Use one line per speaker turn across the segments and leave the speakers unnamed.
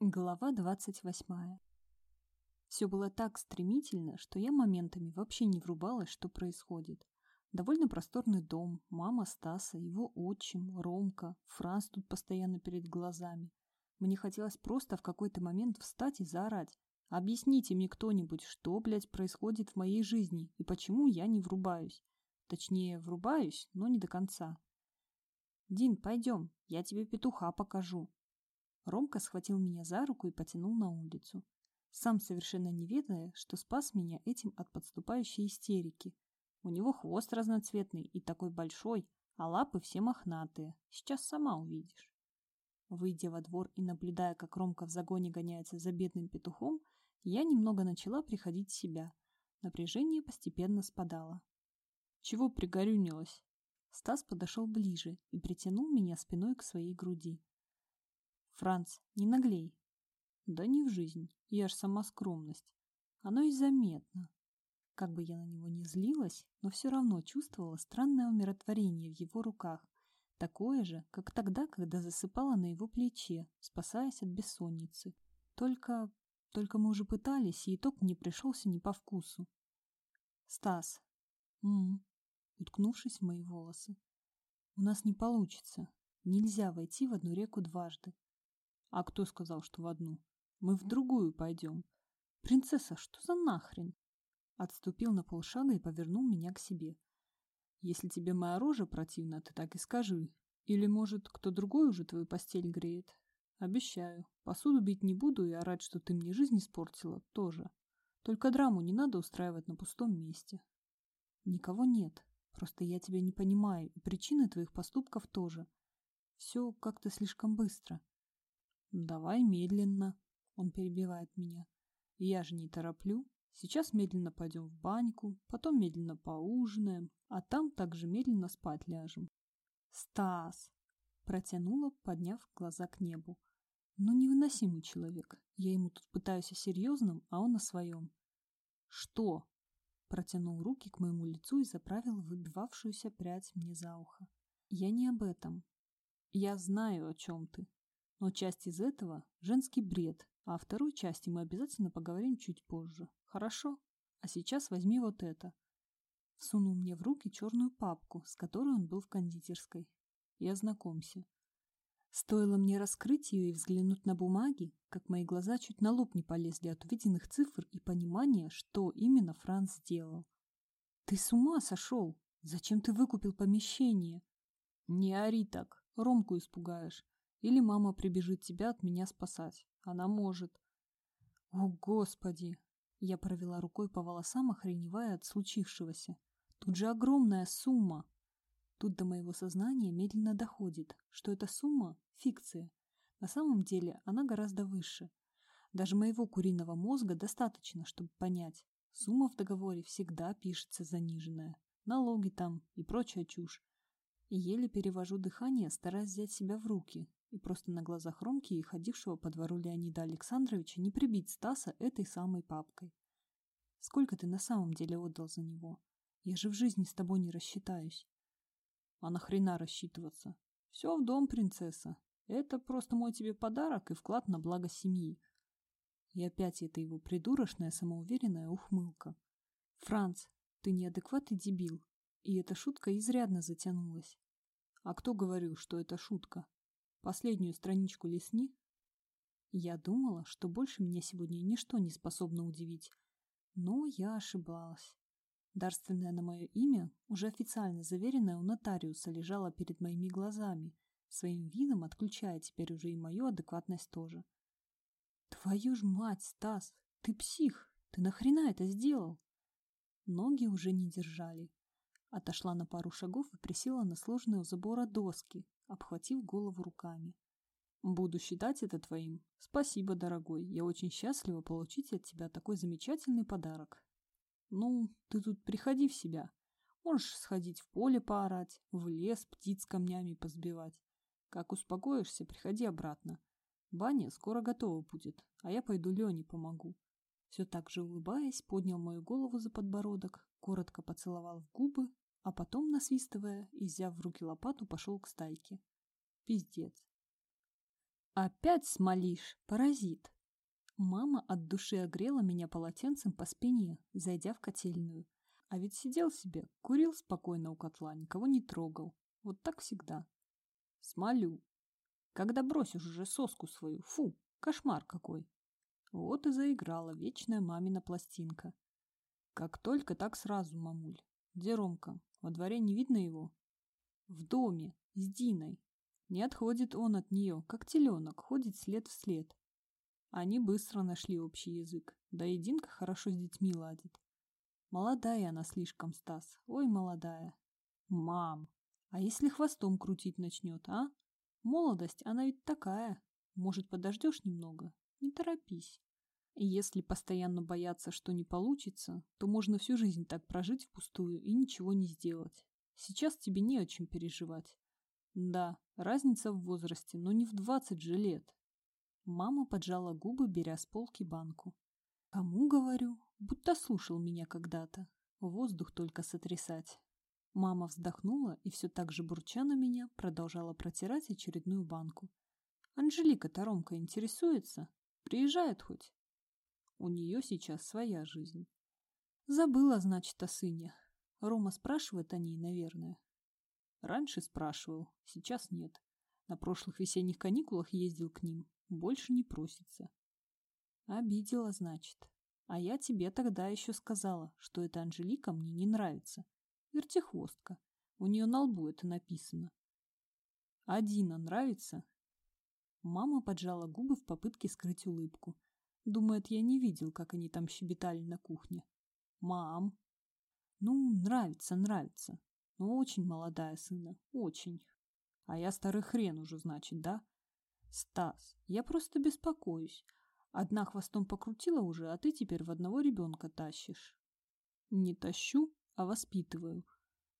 Глава двадцать восьмая. Все было так стремительно, что я моментами вообще не врубалась, что происходит. Довольно просторный дом, мама Стаса, его отчим, Ромка, Франц тут постоянно перед глазами. Мне хотелось просто в какой-то момент встать и заорать. Объясните мне кто-нибудь, что, блядь, происходит в моей жизни и почему я не врубаюсь. Точнее, врубаюсь, но не до конца. «Дин, пойдем, я тебе петуха покажу», Ромка схватил меня за руку и потянул на улицу. Сам совершенно не ведая, что спас меня этим от подступающей истерики. У него хвост разноцветный и такой большой, а лапы все мохнатые. Сейчас сама увидишь. Выйдя во двор и наблюдая, как Ромка в загоне гоняется за бедным петухом, я немного начала приходить в себя. Напряжение постепенно спадало. «Чего пригорюнилась?» Стас подошел ближе и притянул меня спиной к своей груди. Франц, не наглей. Да не в жизнь, я ж сама скромность. Оно и заметно. Как бы я на него не злилась, но все равно чувствовала странное умиротворение в его руках, такое же, как тогда, когда засыпала на его плече, спасаясь от бессонницы. Только... только мы уже пытались, и итог не пришелся ни по вкусу. Стас. М, уткнувшись в мои волосы. У нас не получится. Нельзя войти в одну реку дважды. А кто сказал, что в одну? Мы в другую пойдем. Принцесса, что за нахрен? Отступил на полшага и повернул меня к себе. Если тебе моя рожа противна, ты так и скажи. Или, может, кто другой уже твою постель греет? Обещаю. Посуду бить не буду и орать, что ты мне жизнь испортила, тоже. Только драму не надо устраивать на пустом месте. Никого нет. Просто я тебя не понимаю, и причины твоих поступков тоже. Все как-то слишком быстро. «Давай медленно», — он перебивает меня. «Я же не тороплю. Сейчас медленно пойдем в баньку, потом медленно поужинаем, а там также медленно спать ляжем». «Стас!» — протянула, подняв глаза к небу. «Ну, невыносимый человек. Я ему тут пытаюсь о серьезном, а он о своем». «Что?» — протянул руки к моему лицу и заправил выбивавшуюся прядь мне за ухо. «Я не об этом. Я знаю, о чем ты. Но часть из этого – женский бред, а о второй части мы обязательно поговорим чуть позже. Хорошо? А сейчас возьми вот это. Сунул мне в руки черную папку, с которой он был в кондитерской. И ознакомься. Стоило мне раскрыть ее и взглянуть на бумаги, как мои глаза чуть на лоб не полезли от увиденных цифр и понимания, что именно Франц сделал. «Ты с ума сошел? Зачем ты выкупил помещение?» «Не ори так, Ромку испугаешь. Или мама прибежит тебя от меня спасать. Она может. О, Господи! Я провела рукой по волосам, охреневая от случившегося. Тут же огромная сумма. Тут до моего сознания медленно доходит, что эта сумма – фикция. На самом деле она гораздо выше. Даже моего куриного мозга достаточно, чтобы понять. Сумма в договоре всегда пишется заниженная. Налоги там и прочая чушь. И еле перевожу дыхание, стараясь взять себя в руки, и просто на глазах Ромки и ходившего по двору Леонида Александровича не прибить Стаса этой самой папкой. Сколько ты на самом деле отдал за него? Я же в жизни с тобой не рассчитаюсь. А нахрена рассчитываться? Все в дом, принцесса. Это просто мой тебе подарок и вклад на благо семьи. И опять это его придурочная самоуверенная ухмылка. Франц, ты неадекватный дебил. И эта шутка изрядно затянулась. А кто говорил, что это шутка? Последнюю страничку лесни. Я думала, что больше меня сегодня ничто не способно удивить. Но я ошибалась. Дарственное на мое имя, уже официально заверенное у нотариуса, лежало перед моими глазами, своим видом отключая теперь уже и мою адекватность тоже. «Твою ж мать, Стас! Ты псих! Ты нахрена это сделал?» Ноги уже не держали. Отошла на пару шагов и присела на сложные у забора доски, обхватив голову руками. «Буду считать это твоим. Спасибо, дорогой. Я очень счастлива получить от тебя такой замечательный подарок. Ну, ты тут приходи в себя. Можешь сходить в поле поорать, в лес птиц камнями позбивать. Как успокоишься, приходи обратно. Баня скоро готова будет, а я пойду Лене помогу». Все так же улыбаясь, поднял мою голову за подбородок, коротко поцеловал в губы а потом, насвистывая и взяв в руки лопату, пошел к стайке. Пиздец. Опять смолишь, паразит. Мама от души огрела меня полотенцем по спине, зайдя в котельную. А ведь сидел себе, курил спокойно у котла, никого не трогал. Вот так всегда. Смолю. Когда бросишь уже соску свою, фу, кошмар какой. Вот и заиграла вечная мамина пластинка. Как только, так сразу, мамуль. Где Ромка? Во дворе не видно его? В доме, с Диной. Не отходит он от нее, как теленок, ходит след в след. Они быстро нашли общий язык, да и Динка хорошо с детьми ладит. Молодая она слишком, Стас, ой, молодая. Мам, а если хвостом крутить начнет, а? Молодость, она ведь такая. Может, подождешь немного? Не торопись. И если постоянно бояться, что не получится, то можно всю жизнь так прожить впустую и ничего не сделать. Сейчас тебе не о чем переживать. Да, разница в возрасте, но не в двадцать же лет. Мама поджала губы, беря с полки банку. Кому говорю? Будто слушал меня когда-то. Воздух только сотрясать. Мама вздохнула и все так же бурча на меня продолжала протирать очередную банку. Анжелика Таромка интересуется? Приезжает хоть? У нее сейчас своя жизнь. Забыла, значит, о сыне. Рома спрашивает о ней, наверное. Раньше спрашивал, сейчас нет. На прошлых весенних каникулах ездил к ним. Больше не просится. Обидела, значит. А я тебе тогда еще сказала, что эта Анжелика мне не нравится. Вертихвостка. У нее на лбу это написано. А Дина нравится? Мама поджала губы в попытке скрыть улыбку. Думает, я не видел, как они там щебетали на кухне. Мам. Ну, нравится, нравится. Но очень молодая сына. Очень. А я старый хрен уже, значит, да? Стас, я просто беспокоюсь. Одна хвостом покрутила уже, а ты теперь в одного ребенка тащишь. Не тащу, а воспитываю.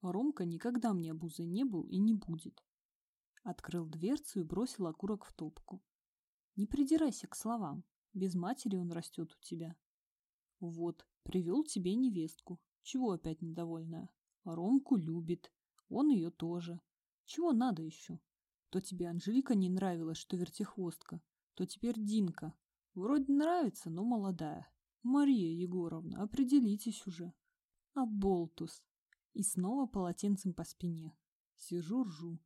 Ромка никогда мне обузой не был и не будет. Открыл дверцу и бросил окурок в топку. Не придирайся к словам. Без матери он растет у тебя. Вот, привел тебе невестку. Чего опять недовольная? Ромку любит. Он ее тоже. Чего надо еще? То тебе Анжелика не нравилась, что вертихвостка, то теперь Динка, Вроде нравится, но молодая. Мария Егоровна, определитесь уже. А болтус. И снова полотенцем по спине. Сижу, ржу.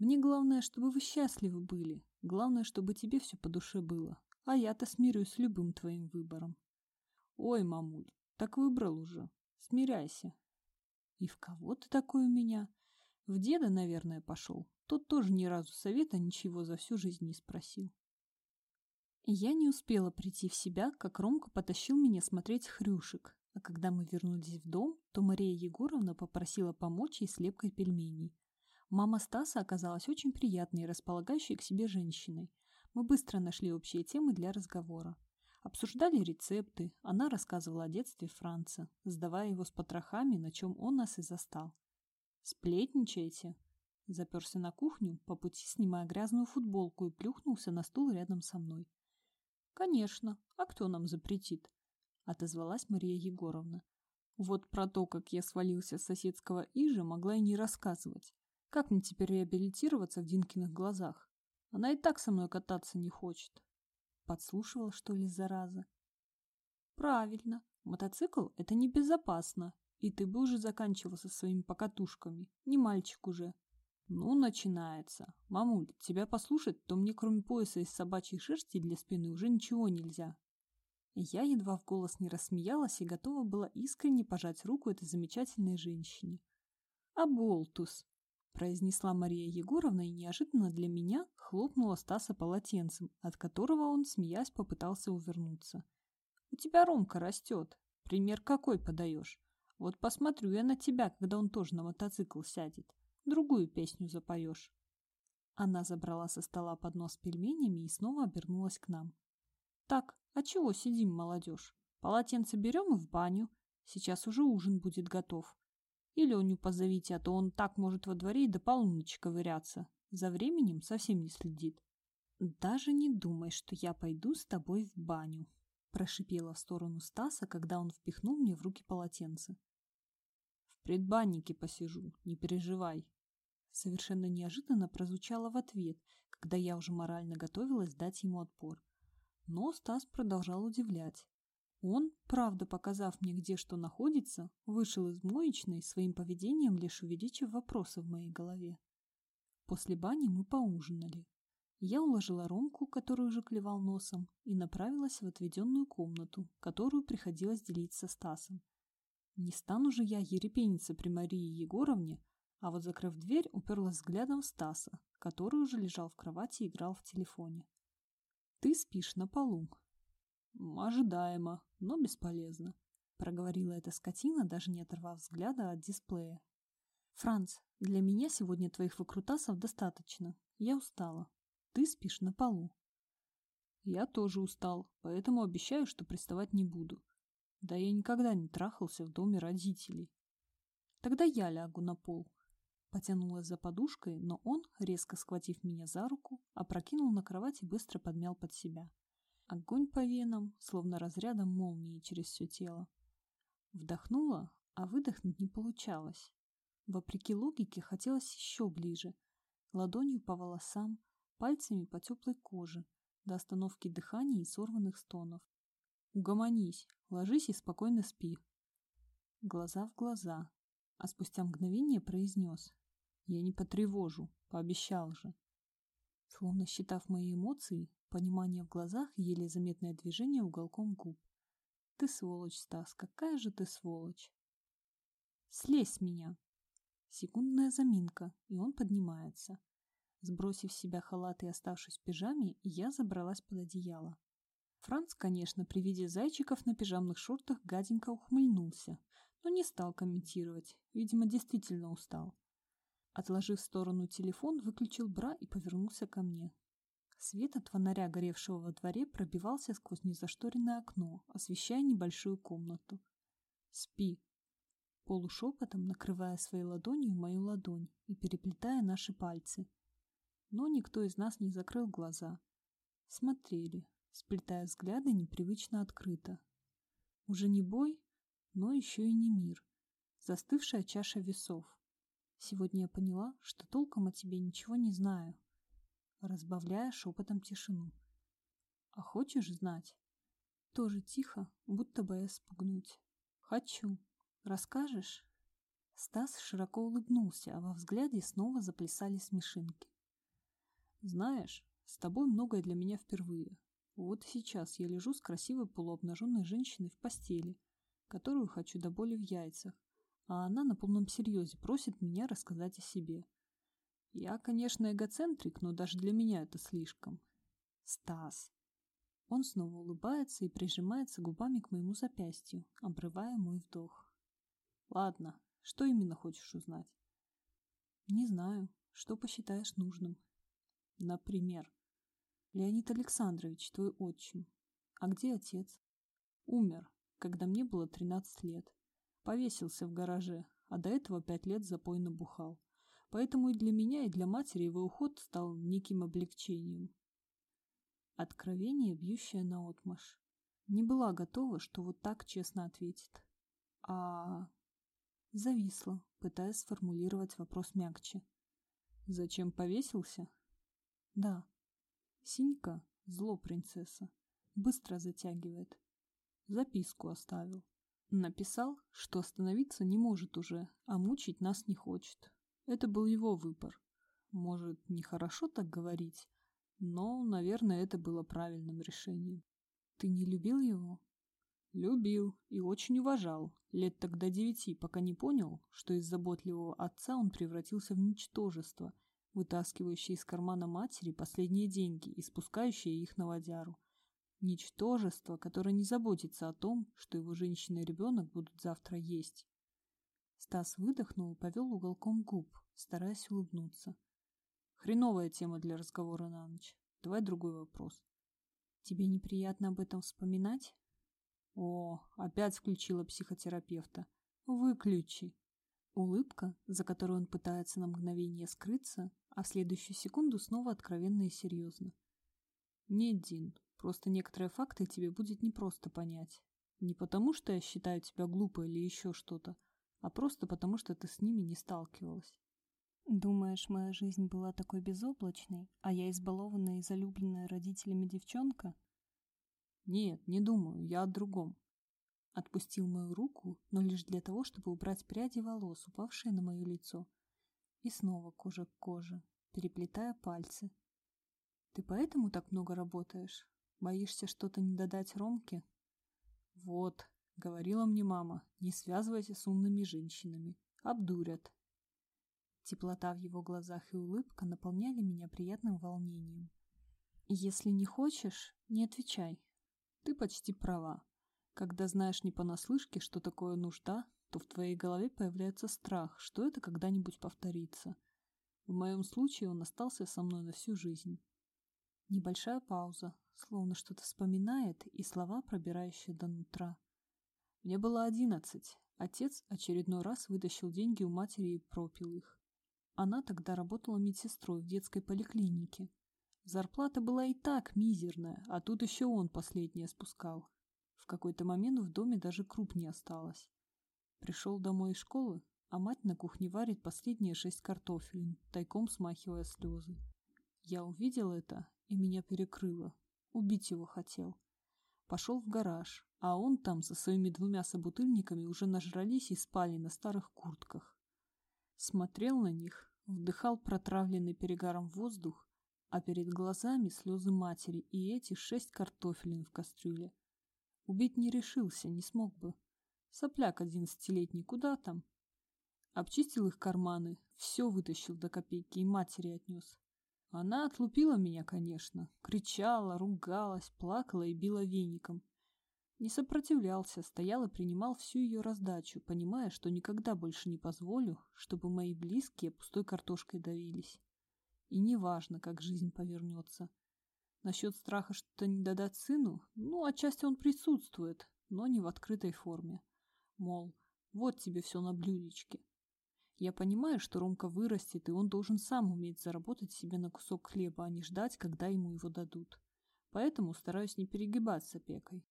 Мне главное, чтобы вы счастливы были. Главное, чтобы тебе все по душе было. А я-то смирюсь с любым твоим выбором. Ой, мамуль, так выбрал уже. Смиряйся. И в кого ты такой у меня? В деда, наверное, пошел. Тот тоже ни разу совета ничего за всю жизнь не спросил. Я не успела прийти в себя, как Ромка потащил меня смотреть хрюшек, а когда мы вернулись в дом, то Мария Егоровна попросила помочь ей с лепкой пельменей. Мама Стаса оказалась очень приятной и располагающей к себе женщиной. Мы быстро нашли общие темы для разговора. Обсуждали рецепты, она рассказывала о детстве Франца, сдавая его с потрохами, на чем он нас и застал. «Сплетничаете?» Заперся на кухню, по пути снимая грязную футболку и плюхнулся на стул рядом со мной. «Конечно. А кто нам запретит?» — отозвалась Мария Егоровна. Вот про то, как я свалился с соседского Ижа, могла и не рассказывать. Как мне теперь реабилитироваться в Динкиных глазах? Она и так со мной кататься не хочет. Подслушивал, что ли, зараза? Правильно. Мотоцикл — это небезопасно. И ты бы уже заканчивал со своими покатушками. Не мальчик уже. Ну, начинается. Мамуль, тебя послушать, то мне кроме пояса из собачьей шерсти для спины уже ничего нельзя. Я едва в голос не рассмеялась и готова была искренне пожать руку этой замечательной женщине. «Аболтус!» – произнесла Мария Егоровна и неожиданно для меня хлопнула Стаса полотенцем, от которого он, смеясь, попытался увернуться. «У тебя Ромка растет. Пример какой подаешь? Вот посмотрю я на тебя, когда он тоже на мотоцикл сядет другую песню запоешь. Она забрала со стола поднос с пельменями и снова обернулась к нам. Так, а чего сидим, молодежь? Полотенце берем и в баню. Сейчас уже ужин будет готов. И Леню позовите, а то он так может во дворе и до полуночи ковыряться. За временем совсем не следит. «Даже не думай, что я пойду с тобой в баню», прошипела в сторону Стаса, когда он впихнул мне в руки полотенце. «В предбаннике посижу, не переживай», совершенно неожиданно прозвучало в ответ, когда я уже морально готовилась дать ему отпор. Но Стас продолжал удивлять. Он, правда показав мне, где что находится, вышел из моечной, своим поведением лишь увеличив вопросы в моей голове. После бани мы поужинали. Я уложила Ромку, который уже клевал носом, и направилась в отведенную комнату, которую приходилось делить со Стасом. Не стану же я ерепениться при Марии Егоровне, а вот закрыв дверь, уперлась взглядом в Стаса, который уже лежал в кровати и играл в телефоне. «Ты спишь на полу». «Ожидаемо, но бесполезно», — проговорила эта скотина, даже не оторвав взгляда от дисплея. «Франц, для меня сегодня твоих выкрутасов достаточно. Я устала. Ты спишь на полу». «Я тоже устал, поэтому обещаю, что приставать не буду. Да я никогда не трахался в доме родителей. Тогда я лягу на пол. Потянулась за подушкой, но он, резко схватив меня за руку, опрокинул на кровать и быстро подмял под себя. Огонь по венам, словно разрядом молнии через все тело. Вдохнула, а выдохнуть не получалось. Вопреки логике хотелось еще ближе. Ладонью по волосам, пальцами по теплой коже, до остановки дыхания и сорванных стонов. Угомонись, ложись и спокойно спи. Глаза в глаза, а спустя мгновение произнес. Я не потревожу, пообещал же. Словно считав мои эмоции, понимание в глазах и еле заметное движение уголком губ. Ты сволочь, Стас, какая же ты сволочь. Слезь меня. Секундная заминка, и он поднимается. Сбросив с себя халат и оставшись в пижаме, я забралась под одеяло. Франц, конечно, при виде зайчиков на пижамных шортах гаденько ухмыльнулся, но не стал комментировать, видимо, действительно устал. Отложив в сторону телефон, выключил бра и повернулся ко мне. Свет от фонаря, горевшего во дворе, пробивался сквозь незашторенное окно, освещая небольшую комнату. «Спи!» Полушепотом, накрывая своей ладонью мою ладонь и переплетая наши пальцы. Но никто из нас не закрыл глаза. Смотрели, сплетая взгляды непривычно открыто. Уже не бой, но еще и не мир. Застывшая чаша весов. Сегодня я поняла, что толком о тебе ничего не знаю. Разбавляя шепотом тишину. А хочешь знать? Тоже тихо, будто боясь спугнуть. Хочу. Расскажешь? Стас широко улыбнулся, а во взгляде снова заплясали смешинки. Знаешь, с тобой многое для меня впервые. Вот сейчас я лежу с красивой полуобнаженной женщиной в постели, которую хочу до боли в яйцах, а она на полном серьезе просит меня рассказать о себе. Я, конечно, эгоцентрик, но даже для меня это слишком. Стас. Он снова улыбается и прижимается губами к моему запястью, обрывая мой вдох. Ладно, что именно хочешь узнать? Не знаю, что посчитаешь нужным. Например, Леонид Александрович, твой отчим. А где отец? Умер, когда мне было 13 лет. Повесился в гараже, а до этого пять лет запойно бухал. Поэтому и для меня, и для матери его уход стал неким облегчением. Откровение, бьющее наотмашь. Не была готова, что вот так честно ответит. А... Зависла, пытаясь сформулировать вопрос мягче. Зачем повесился? Да. Синька — зло принцесса. Быстро затягивает. Записку оставил. Написал, что остановиться не может уже, а мучить нас не хочет. Это был его выбор. Может, нехорошо так говорить, но, наверное, это было правильным решением. Ты не любил его? Любил и очень уважал. Лет тогда девяти, пока не понял, что из заботливого отца он превратился в ничтожество – вытаскивающий из кармана матери последние деньги и спускающий их на водяру. Ничтожество, которое не заботится о том, что его женщина и ребенок будут завтра есть. Стас выдохнул повел уголком губ, стараясь улыбнуться. Хреновая тема для разговора на ночь. Давай другой вопрос. Тебе неприятно об этом вспоминать? О, опять включила психотерапевта. Выключи. Улыбка, за которой он пытается на мгновение скрыться, а в следующую секунду снова откровенно и серьезно. «Нет, Дин, просто некоторые факты тебе будет непросто понять. Не потому, что я считаю тебя глупой или еще что-то, а просто потому, что ты с ними не сталкивалась». Думаешь, моя жизнь была такой безоблачной, а я избалованная и залюбленная родителями девчонка? Нет, не думаю, я о другом. Отпустил мою руку, но лишь для того, чтобы убрать пряди волос, упавшие на мое лицо. И снова кожа к коже, переплетая пальцы. Ты поэтому так много работаешь? Боишься что-то не додать Ромке? Вот, говорила мне мама, не связывайся с умными женщинами. Обдурят. Теплота в его глазах и улыбка наполняли меня приятным волнением. «Если не хочешь, не отвечай. Ты почти права. Когда знаешь не понаслышке, что такое нужда, то в твоей голове появляется страх, что это когда-нибудь повторится. В моем случае он остался со мной на всю жизнь. Небольшая пауза, словно что-то вспоминает, и слова, пробирающие до нутра. Мне было одиннадцать. Отец очередной раз вытащил деньги у матери и пропил их. Она тогда работала медсестрой в детской поликлинике. Зарплата была и так мизерная, а тут еще он последнее спускал. В какой-то момент в доме даже круп не осталось. Пришел домой из школы, а мать на кухне варит последние шесть картофелин, тайком смахивая слезы. Я увидел это, и меня перекрыло. Убить его хотел. Пошел в гараж, а он там со своими двумя собутыльниками уже нажрались и спали на старых куртках. Смотрел на них, вдыхал протравленный перегаром воздух, а перед глазами слезы матери и эти шесть картофелин в кастрюле. Убить не решился, не смог бы. Сопляк одиннадцатилетний, куда там? Обчистил их карманы, все вытащил до копейки и матери отнес. Она отлупила меня, конечно, кричала, ругалась, плакала и била веником. Не сопротивлялся, стоял и принимал всю ее раздачу, понимая, что никогда больше не позволю, чтобы мои близкие пустой картошкой давились. И неважно, как жизнь повернется. Насчет страха что-то не додать сыну, ну, отчасти он присутствует, но не в открытой форме. Мол, вот тебе все на блюдечке. Я понимаю, что Ромка вырастет, и он должен сам уметь заработать себе на кусок хлеба, а не ждать, когда ему его дадут. Поэтому стараюсь не перегибать с опекой.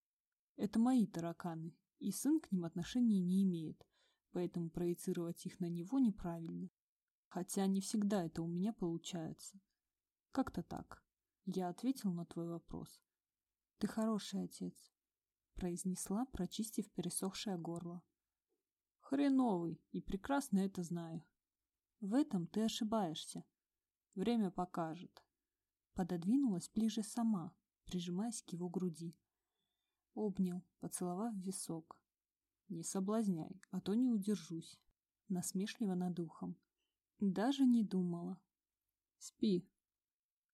Это мои тараканы, и сын к ним отношения не имеет, поэтому проецировать их на него неправильно. Хотя не всегда это у меня получается. Как-то так. Я ответил на твой вопрос. Ты хороший отец, произнесла, прочистив пересохшее горло. Хреновый, и прекрасно это знаю. В этом ты ошибаешься. Время покажет. Пододвинулась ближе сама, прижимаясь к его груди. Обнял, поцеловав в висок. «Не соблазняй, а то не удержусь», насмешливо над ухом. Даже не думала. «Спи,